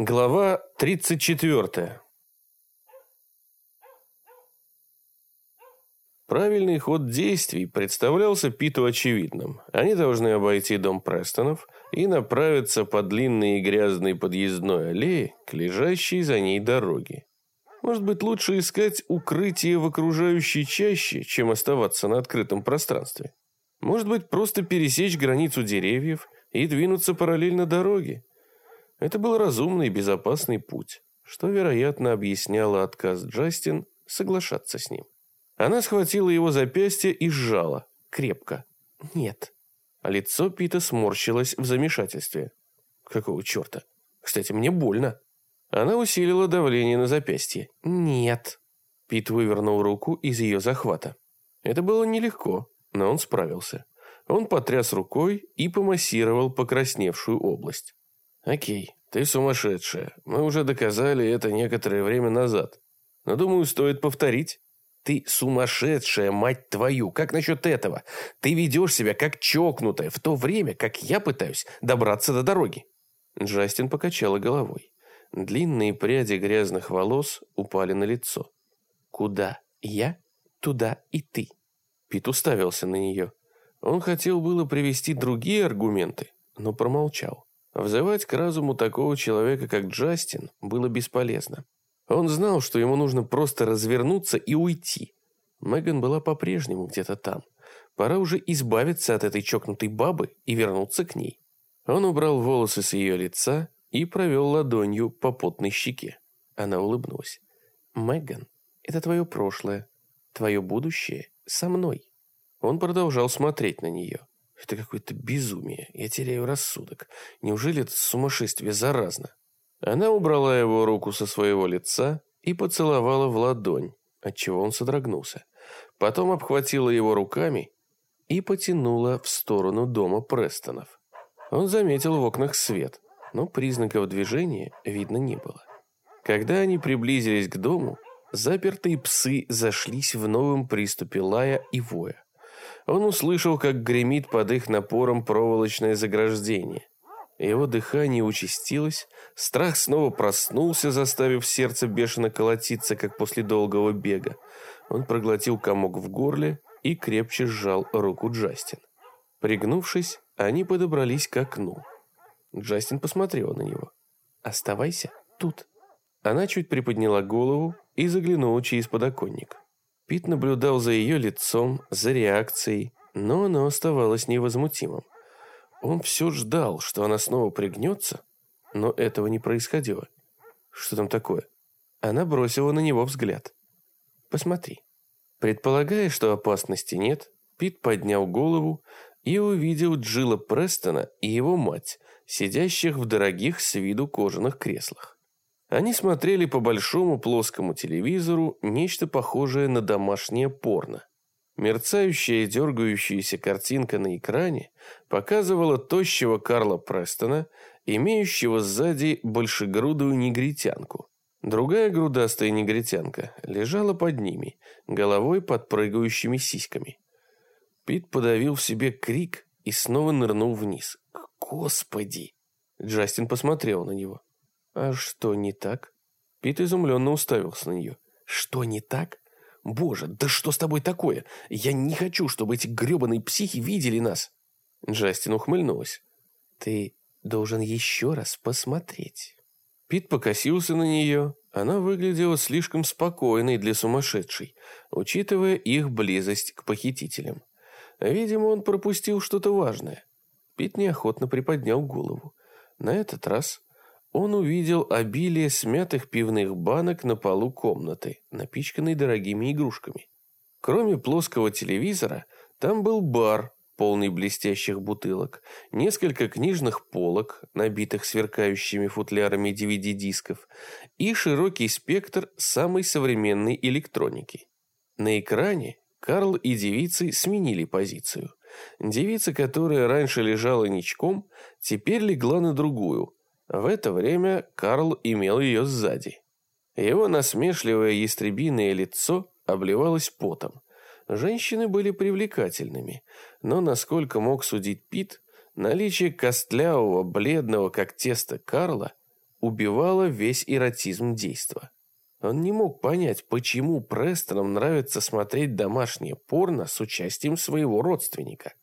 Глава 34. Правильный ход действий представлялся Питу очевидным. Они должны обойти дом Престонов и направиться по длинной и грязной подъездной аллее к лежащей за ней дороге. Может быть, лучше искать укрытие в окружающей чаще, чем оставаться на открытом пространстве. Может быть, просто пересечь границу деревьев и двинуться параллельно дороге. Это был разумный безопасный путь, что, вероятно, объясняло отказ Джастин соглашаться с ним. Она схватила его запястье и сжала, крепко. «Нет». А лицо Пита сморщилось в замешательстве. «Какого черта? Кстати, мне больно». Она усилила давление на запястье. «Нет». Пит вывернул руку из ее захвата. Это было нелегко, но он справился. Он потряс рукой и помассировал покрасневшую область. «Окей, ты сумасшедшая. Мы уже доказали это некоторое время назад. Но, думаю, стоит повторить». «Ты сумасшедшая, мать твою! Как насчет этого? Ты ведешь себя как чокнутая, в то время, как я пытаюсь добраться до дороги». Джастин покачала головой. Длинные пряди грязных волос упали на лицо. «Куда я, туда и ты». Пит уставился на нее. Он хотел было привести другие аргументы, но промолчал. Взывать к разуму такого человека, как Джастин, было бесполезно. Он знал, что ему нужно просто развернуться и уйти. Меган была по-прежнему где-то там. Пора уже избавиться от этой чокнутой бабы и вернуться к ней. Он убрал волосы с ее лица и провел ладонью по потной щеке. Она улыбнулась. «Меган, это твое прошлое. Твое будущее со мной». Он продолжал смотреть на нее. Это какое-то безумие. Я теряю рассудок. Неужели это сумасшествие заразно? Она убрала его руку со своего лица и поцеловала в ладонь, отчего он содрогнулся. Потом обхватила его руками и потянула в сторону дома Престонов. Он заметил в окнах свет, но признаков движения видно не было. Когда они приблизились к дому, запертые псы зашлись в новом приступе лая и воя. Он услышал, как гремит под их напором проволочное заграждение. Его дыхание участилось, страх снова проснулся, заставив сердце бешено колотиться, как после долгого бега. Он проглотил комок в горле и крепче сжал руку Джастин. Пригнувшись, они подобрались к окну. Джастин посмотрел на него. «Оставайся тут». Она чуть приподняла голову и заглянула через подоконник. Пит наблюдал за ее лицом, за реакцией, но оно оставалось невозмутимым. Он все ждал, что она снова пригнется, но этого не происходило. Что там такое? Она бросила на него взгляд. «Посмотри». Предполагая, что опасности нет, Пит поднял голову и увидел Джилла Престона и его мать, сидящих в дорогих с виду кожаных креслах. Они смотрели по большому плоскому телевизору нечто похожее на домашнее порно. Мерцающая и дергающаяся картинка на экране показывала тощего Карла Престона, имеющего сзади большегрудую негритянку. Другая грудастая негритянка лежала под ними, головой под прыгающими сиськами. Пит подавил в себе крик и снова нырнул вниз. «Господи!» Джастин посмотрел на него. «А что не так?» Пит изумленно уставился на нее. «Что не так? Боже, да что с тобой такое? Я не хочу, чтобы эти гребаные психи видели нас!» Джастин ухмыльнулась. «Ты должен еще раз посмотреть». Пит покосился на нее. Она выглядела слишком спокойной для сумасшедшей, учитывая их близость к похитителям. Видимо, он пропустил что-то важное. Пит неохотно приподнял голову. На этот раз он увидел обилие смятых пивных банок на полу комнаты, напичканной дорогими игрушками. Кроме плоского телевизора, там был бар, полный блестящих бутылок, несколько книжных полок, набитых сверкающими футлярами DVD-дисков, и широкий спектр самой современной электроники. На экране Карл и девицы сменили позицию. Девица, которая раньше лежала ничком, теперь легла на другую – в это время Карл имел ее сзади. Его насмешливое ястребиное лицо обливалось потом. Женщины были привлекательными, но, насколько мог судить Пит, наличие костлявого, бледного, как тесто Карла убивала весь эротизм действа. Он не мог понять, почему Престонам нравится смотреть домашнее порно с участием своего родственника.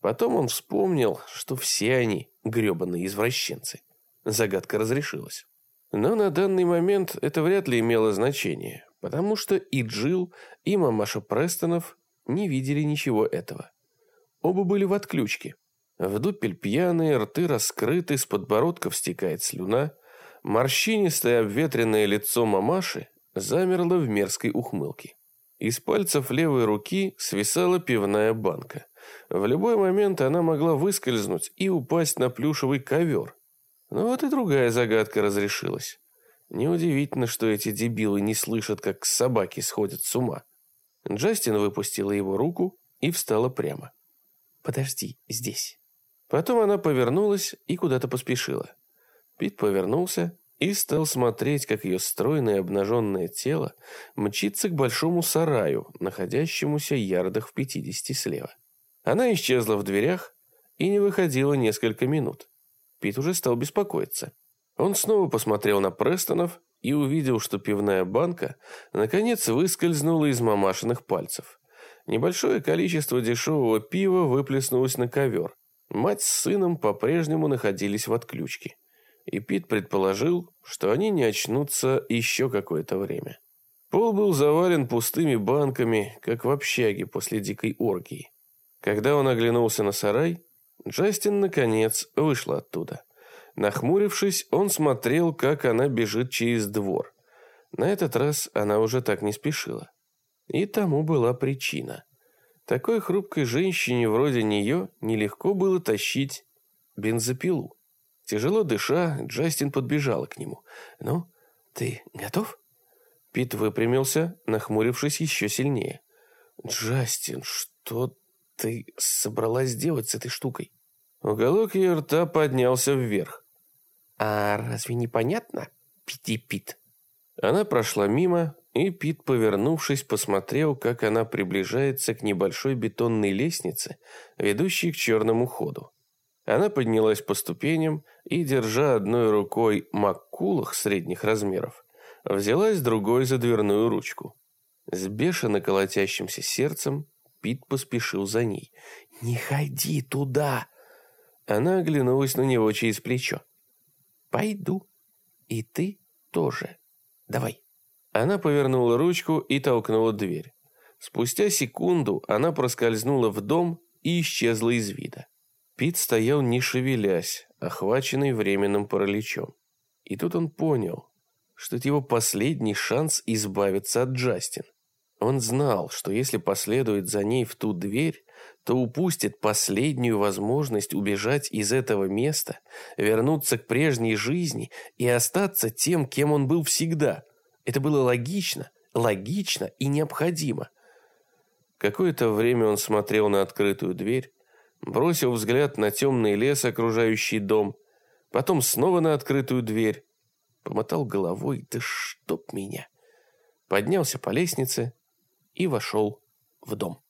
Потом он вспомнил, что все они гребаные извращенцы. Загадка разрешилась. Но на данный момент это вряд ли имело значение, потому что и Джилл, и мамаша Престонов не видели ничего этого. Оба были в отключке. В дупель пьяные, рты раскрыты, с подбородков стекает слюна. Морщинистое обветренное лицо мамаши замерло в мерзкой ухмылке. Из пальцев левой руки свисала пивная банка. В любой момент она могла выскользнуть и упасть на плюшевый ковер. Но вот и другая загадка разрешилась. Неудивительно, что эти дебилы не слышат, как собаки сходят с ума. Джастин выпустила его руку и встала прямо. «Подожди здесь». Потом она повернулась и куда-то поспешила. Пит повернулся и стал смотреть, как ее стройное обнаженное тело мчится к большому сараю, находящемуся ярдах в пятидесяти слева. Она исчезла в дверях и не выходила несколько минут. Пит уже стал беспокоиться. Он снова посмотрел на Престонов и увидел, что пивная банка наконец выскользнула из мамашиных пальцев. Небольшое количество дешевого пива выплеснулось на ковер. Мать с сыном по-прежнему находились в отключке. И Пит предположил, что они не очнутся еще какое-то время. Пол был завален пустыми банками, как в общаге после дикой оргии. Когда он оглянулся на сарай, Джастин, наконец, вышла оттуда. Нахмурившись, он смотрел, как она бежит через двор. На этот раз она уже так не спешила. И тому была причина. Такой хрупкой женщине вроде нее нелегко было тащить бензопилу. Тяжело дыша, Джастин подбежала к нему. «Ну, ты готов?» Пит выпрямился, нахмурившись еще сильнее. «Джастин, что ты собралась делать с этой штукой?» Уголок ее рта поднялся вверх. «А разве не понятно, Пити-Пит?» Она прошла мимо, и Пит, повернувшись, посмотрел, как она приближается к небольшой бетонной лестнице, ведущей к черному ходу. Она поднялась по ступеням и, держа одной рукой маккулах средних размеров, взялась другой за дверную ручку. С бешено колотящимся сердцем Пит поспешил за ней. «Не ходи туда!» Она оглянулась на него через плечо. «Пойду. И ты тоже. Давай». Она повернула ручку и толкнула дверь. Спустя секунду она проскользнула в дом и исчезла из вида. Пит стоял не шевелясь, охваченный временным параличом. И тут он понял, что это его последний шанс избавиться от Джастин. Он знал, что если последует за ней в ту дверь, то упустит последнюю возможность убежать из этого места, вернуться к прежней жизни и остаться тем, кем он был всегда. Это было логично, логично и необходимо. Какое-то время он смотрел на открытую дверь, бросил взгляд на темный лес, окружающий дом, потом снова на открытую дверь, помотал головой, да чтоб меня. Поднялся по лестнице, и вошел в дом.